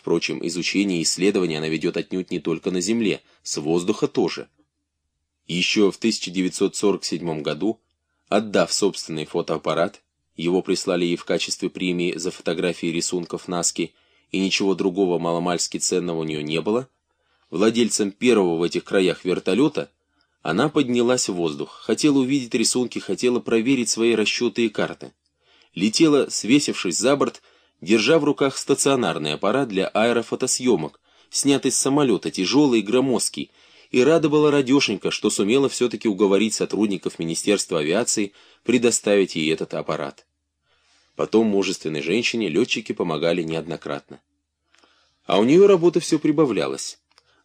Впрочем, изучение и исследование она ведет отнюдь не только на Земле, с воздуха тоже. Еще в 1947 году, отдав собственный фотоаппарат, его прислали ей в качестве премии за фотографии рисунков Наски, и ничего другого маломальски ценного у нее не было, владельцем первого в этих краях вертолета, она поднялась в воздух, хотела увидеть рисунки, хотела проверить свои расчеты и карты. Летела, свесившись за борт, держа в руках стационарный аппарат для аэрофотосъемок, снятый с самолета, тяжелый и громоздкий, и рада была радешенька, что сумела все-таки уговорить сотрудников Министерства авиации предоставить ей этот аппарат. Потом мужественной женщине летчики помогали неоднократно. А у нее работа все прибавлялась.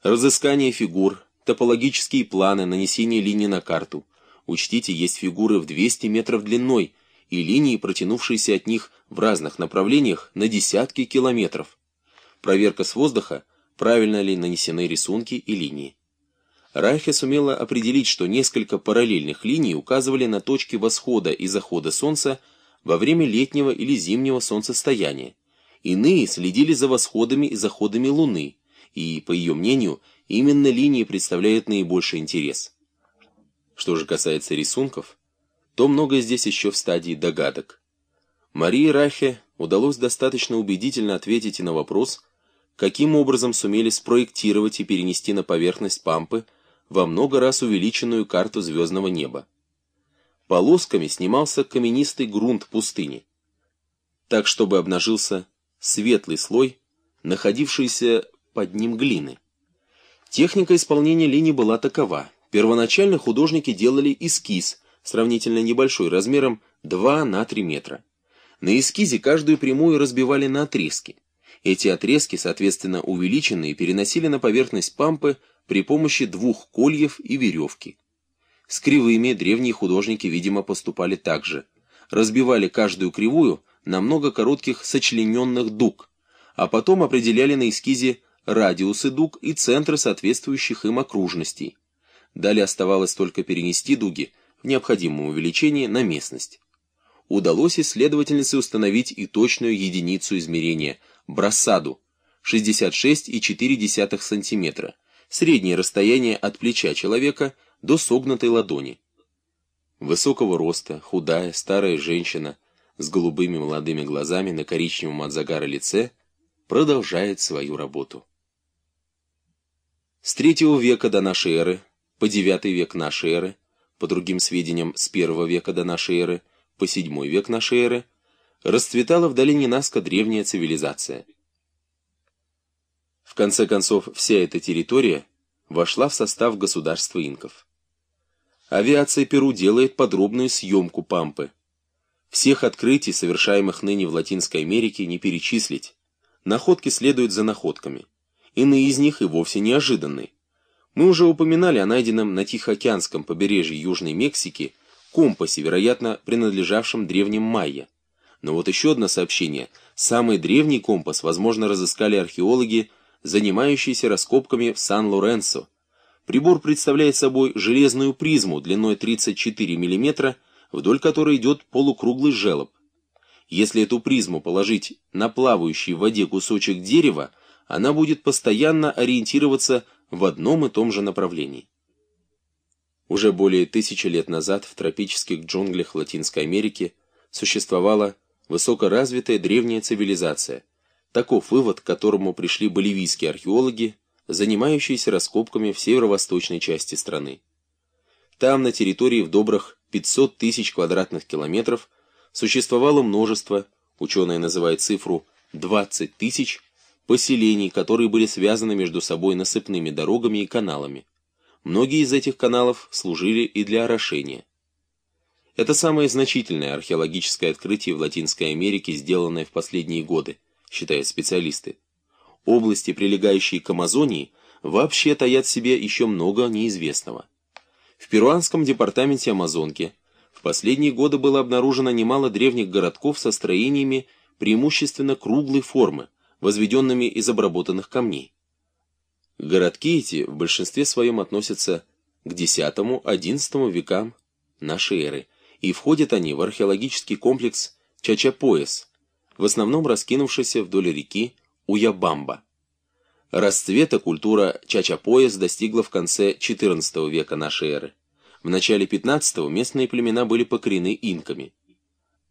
Разыскание фигур, топологические планы, нанесение линий на карту. Учтите, есть фигуры в 200 метров длиной и линии, протянувшиеся от них в разных направлениях на десятки километров. Проверка с воздуха, правильно ли нанесены рисунки и линии. Райхе сумела определить, что несколько параллельных линий указывали на точки восхода и захода Солнца во время летнего или зимнего солнцестояния. Иные следили за восходами и заходами Луны, и, по ее мнению, именно линии представляют наибольший интерес. Что же касается рисунков, то многое здесь еще в стадии догадок. Марии Рахе удалось достаточно убедительно ответить и на вопрос, каким образом сумели спроектировать и перенести на поверхность Пампы во много раз увеличенную карту звездного неба. Полосками снимался каменистый грунт пустыни, так чтобы обнажился светлый слой, находившийся под ним глины. Техника исполнения линий была такова. Первоначально художники делали эскиз, сравнительно небольшой, размером 2 на 3 метра. На эскизе каждую прямую разбивали на отрезки. Эти отрезки, соответственно увеличенные, переносили на поверхность пампы при помощи двух кольев и веревки. С кривыми древние художники, видимо, поступали так же. Разбивали каждую кривую на много коротких сочлененных дуг, а потом определяли на эскизе радиусы дуг и центры соответствующих им окружностей. Далее оставалось только перенести дуги необходимом увеличении на местность. Удалось исследовательнице установить и точную единицу измерения – брассаду – 66,4 см, среднее расстояние от плеча человека до согнутой ладони. Высокого роста, худая, старая женщина с голубыми молодыми глазами на коричневом от загара лице продолжает свою работу. С третьего века до нашей эры по девятый век нашей эры, по другим сведениям с первого века до нашей эры по седьмой век нашей эры, расцветала в долине Наска древняя цивилизация. В конце концов, вся эта территория вошла в состав государства инков. Авиация Перу делает подробную съемку Пампы. Всех открытий, совершаемых ныне в Латинской Америке, не перечислить. Находки следуют за находками. Иные из них и вовсе неожиданные. Мы уже упоминали о найденном на Тихоокеанском побережье Южной Мексики компасе, вероятно, принадлежавшем древним майя. Но вот еще одно сообщение. Самый древний компас, возможно, разыскали археологи занимающийся раскопками в Сан-Лоренсо. Прибор представляет собой железную призму длиной 34 мм, вдоль которой идет полукруглый желоб. Если эту призму положить на плавающий в воде кусочек дерева, она будет постоянно ориентироваться в одном и том же направлении. Уже более тысячи лет назад в тропических джунглях Латинской Америки существовала высокоразвитая древняя цивилизация – Таков вывод, к которому пришли боливийские археологи, занимающиеся раскопками в северо-восточной части страны. Там, на территории в добрых 500 тысяч квадратных километров, существовало множество, ученые называют цифру 20 тысяч, поселений, которые были связаны между собой насыпными дорогами и каналами. Многие из этих каналов служили и для орошения. Это самое значительное археологическое открытие в Латинской Америке, сделанное в последние годы считают специалисты. Области, прилегающие к Амазонии, вообще таят в себе еще много неизвестного. В перуанском департаменте Амазонки в последние годы было обнаружено немало древних городков со строениями преимущественно круглой формы, возведенными из обработанных камней. Городки эти в большинстве своем относятся к X-XI векам нашей эры, и входят они в археологический комплекс Чачапоэс, в основном раскинувшийся вдоль реки Уябамба. Расцвета культура Чачапояс достигла в конце XIV века нашей эры. В начале XV местные племена были покорены инками –